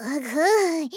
うぐ